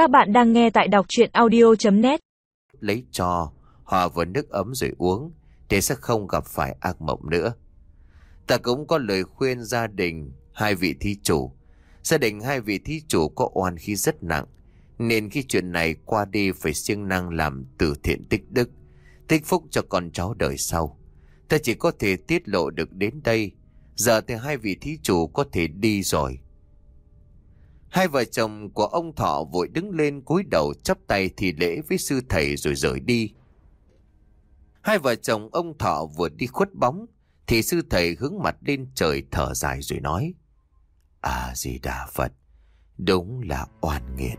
Các bạn đang nghe tại đọc chuyện audio.net lấy cho hòa vào nước ấm rồi uống thì sẽ không gặp phải ác mộng nữa. Ta cũng có lời khuyên gia đình hai vị thí chủ. Gia đình hai vị thí chủ có oan khi rất nặng nên khi chuyện này qua đi phải siêng năng làm từ thiện tích đức, tích phúc cho con cháu đời sau. Ta chỉ có thể tiết lộ được đến đây, giờ thì hai vị thí chủ có thể đi rồi. Hai vợ chồng của ông Thọ vội đứng lên cúi đầu chắp tay thì lễ với sư thầy rồi rời đi. Hai vợ chồng ông Thọ vừa đi khuất bóng thì sư thầy hướng mặt lên trời thở dài rồi nói À gì đà Phật, đúng là oan nghiệt.